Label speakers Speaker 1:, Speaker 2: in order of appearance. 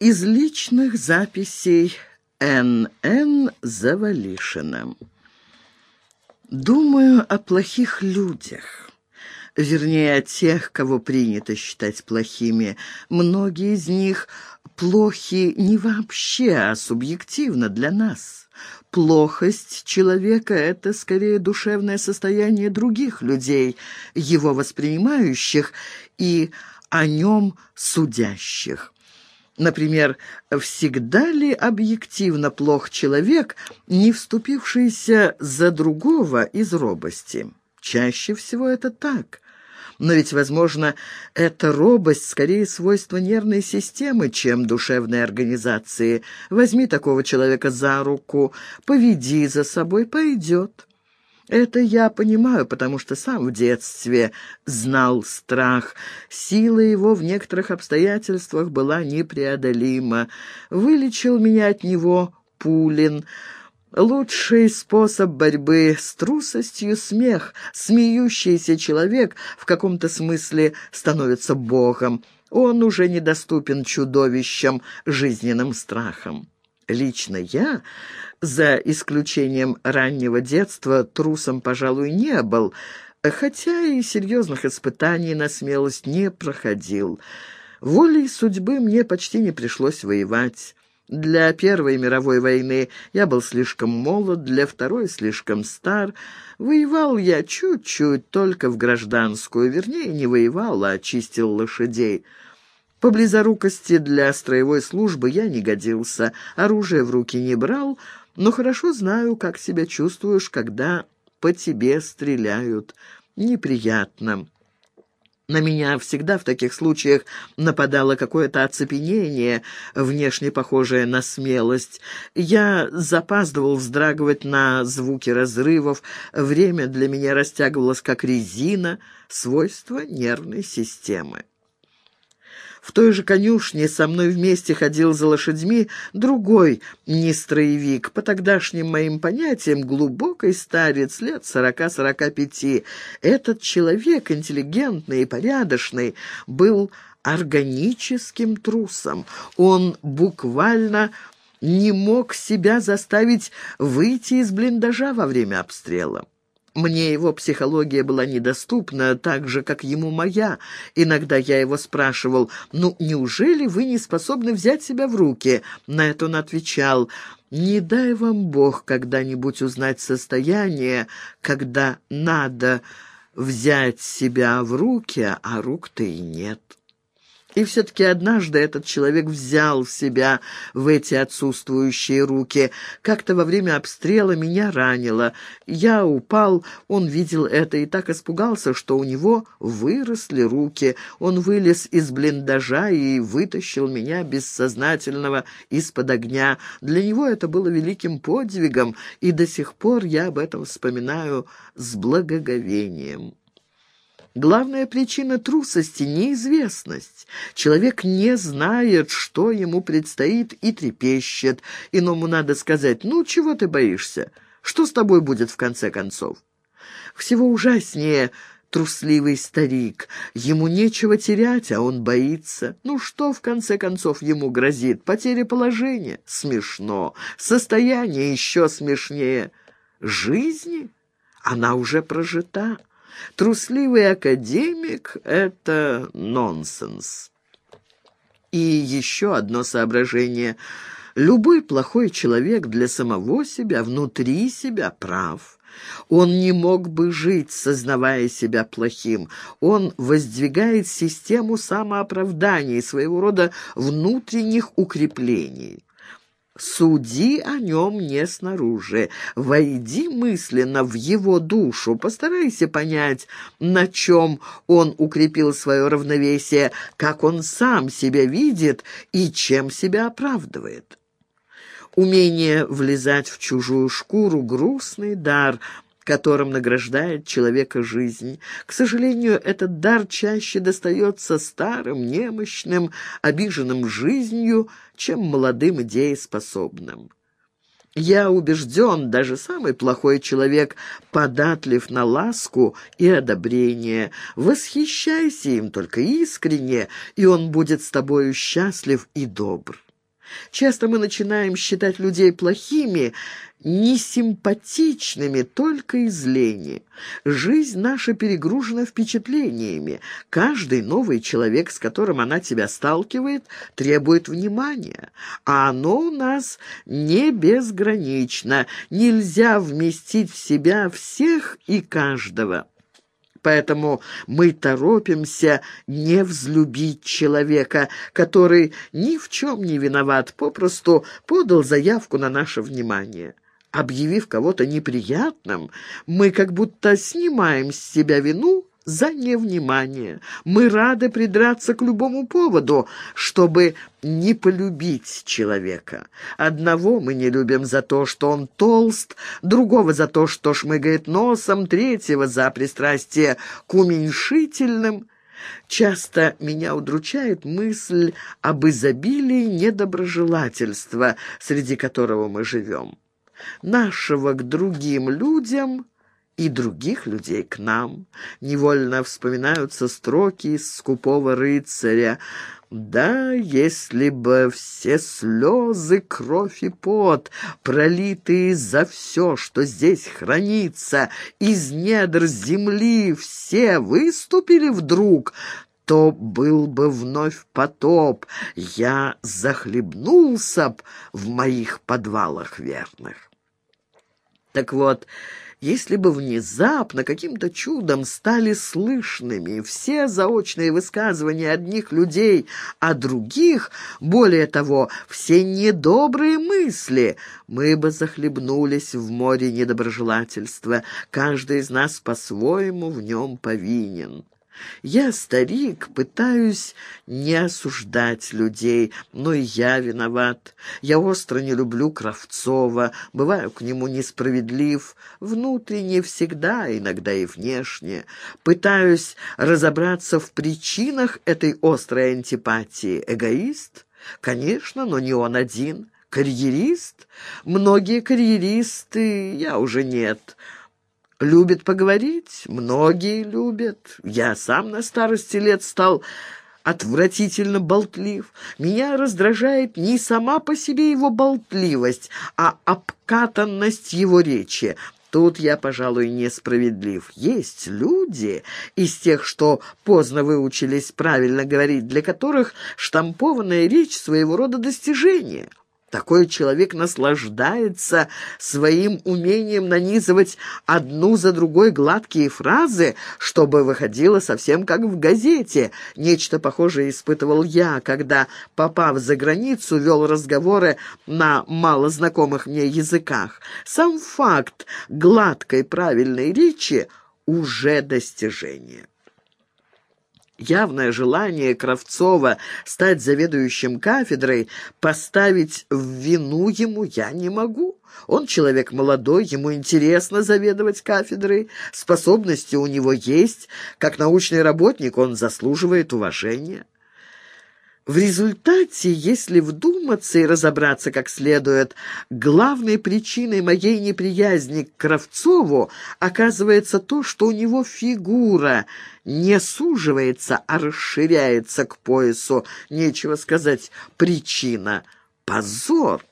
Speaker 1: Из личных записей Н.Н. Завалишина. Думаю о плохих людях. Вернее, о тех, кого принято считать плохими. Многие из них плохи не вообще, а субъективно для нас. Плохость человека — это скорее душевное состояние других людей, его воспринимающих и о нем судящих. Например, всегда ли объективно плох человек, не вступившийся за другого из робости? Чаще всего это так. Но ведь, возможно, эта робость скорее свойство нервной системы, чем душевной организации. Возьми такого человека за руку, поведи за собой, пойдет. Это я понимаю, потому что сам в детстве знал страх. Сила его в некоторых обстоятельствах была непреодолима. Вылечил меня от него Пулин. Лучший способ борьбы с трусостью — смех. Смеющийся человек в каком-то смысле становится богом. Он уже недоступен чудовищам, жизненным страхам. Лично я, за исключением раннего детства, трусом, пожалуй, не был, хотя и серьезных испытаний на смелость не проходил. Волей судьбы мне почти не пришлось воевать. Для Первой мировой войны я был слишком молод, для Второй слишком стар. Воевал я чуть-чуть, только в гражданскую, вернее, не воевал, а чистил лошадей. По близорукости для строевой службы я не годился, оружие в руки не брал, но хорошо знаю, как себя чувствуешь, когда по тебе стреляют. Неприятно. На меня всегда в таких случаях нападало какое-то оцепенение, внешне похожее на смелость. Я запаздывал вздрагивать на звуки разрывов, время для меня растягивалось как резина, свойство нервной системы. В той же конюшне со мной вместе ходил за лошадьми другой нестроевик, по тогдашним моим понятиям, глубокий старец лет сорока-сорока пяти. Этот человек, интеллигентный и порядочный, был органическим трусом. Он буквально не мог себя заставить выйти из блиндажа во время обстрела. Мне его психология была недоступна, так же, как ему моя. Иногда я его спрашивал, «Ну, неужели вы не способны взять себя в руки?» На это он отвечал, «Не дай вам Бог когда-нибудь узнать состояние, когда надо взять себя в руки, а рук-то и нет». И все-таки однажды этот человек взял себя в эти отсутствующие руки. Как-то во время обстрела меня ранило. Я упал, он видел это и так испугался, что у него выросли руки. Он вылез из блиндажа и вытащил меня бессознательного из-под огня. Для него это было великим подвигом, и до сих пор я об этом вспоминаю с благоговением. Главная причина трусости — неизвестность. Человек не знает, что ему предстоит, и трепещет. Иному надо сказать, ну, чего ты боишься? Что с тобой будет в конце концов? Всего ужаснее трусливый старик. Ему нечего терять, а он боится. Ну что, в конце концов, ему грозит? Потеря положения? Смешно. Состояние еще смешнее. Жизни? Она уже прожита. Трусливый академик — это нонсенс. И еще одно соображение. Любой плохой человек для самого себя, внутри себя прав. Он не мог бы жить, сознавая себя плохим. Он воздвигает систему самооправданий, своего рода внутренних укреплений. Суди о нем не снаружи. Войди мысленно в его душу, постарайся понять, на чем он укрепил свое равновесие, как он сам себя видит и чем себя оправдывает. Умение влезать в чужую шкуру — грустный дар, которым награждает человека жизнь. К сожалению, этот дар чаще достается старым, немощным, обиженным жизнью, чем молодым и дееспособным. Я убежден, даже самый плохой человек податлив на ласку и одобрение. Восхищайся им только искренне, и он будет с тобою счастлив и добр. Часто мы начинаем считать людей плохими, несимпатичными только из лени. Жизнь наша перегружена впечатлениями. Каждый новый человек, с которым она тебя сталкивает, требует внимания. А оно у нас не безгранично. Нельзя вместить в себя всех и каждого. Поэтому мы торопимся не взлюбить человека, который ни в чем не виноват, попросту подал заявку на наше внимание. Объявив кого-то неприятным, мы как будто снимаем с себя вину за невнимание. Мы рады придраться к любому поводу, чтобы не полюбить человека. Одного мы не любим за то, что он толст, другого за то, что шмыгает носом, третьего за пристрастие к уменьшительным. Часто меня удручает мысль об изобилии недоброжелательства, среди которого мы живем. Нашего к другим людям и других людей к нам. Невольно вспоминаются строки из «Скупого рыцаря». Да, если бы все слезы, кровь и пот, пролитые за все, что здесь хранится, из недр земли все выступили вдруг, то был бы вновь потоп, я захлебнулся б в моих подвалах верных. Так вот, если бы внезапно каким-то чудом стали слышными все заочные высказывания одних людей о других, более того, все недобрые мысли, мы бы захлебнулись в море недоброжелательства, каждый из нас по-своему в нем повинен. Я, старик, пытаюсь не осуждать людей, но и я виноват. Я остро не люблю Кравцова, бываю к нему несправедлив, внутренне всегда, иногда и внешне. Пытаюсь разобраться в причинах этой острой антипатии. Эгоист? Конечно, но не он один. Карьерист? Многие карьеристы, я уже нет. Любит поговорить? Многие любят. Я сам на старости лет стал отвратительно болтлив. Меня раздражает не сама по себе его болтливость, а обкатанность его речи. Тут я, пожалуй, несправедлив. Есть люди из тех, что поздно выучились правильно говорить, для которых штампованная речь своего рода достижение. Такой человек наслаждается своим умением нанизывать одну за другой гладкие фразы, чтобы выходило совсем как в газете. Нечто похожее испытывал я, когда, попав за границу, вел разговоры на малознакомых мне языках. Сам факт гладкой правильной речи уже достижение. Явное желание Кравцова стать заведующим кафедрой поставить в вину ему я не могу. Он человек молодой, ему интересно заведовать кафедрой, способности у него есть, как научный работник он заслуживает уважения. В результате, если вдуматься и разобраться как следует, главной причиной моей неприязни к Кравцову оказывается то, что у него фигура не суживается, а расширяется к поясу. Нечего сказать, причина — позор.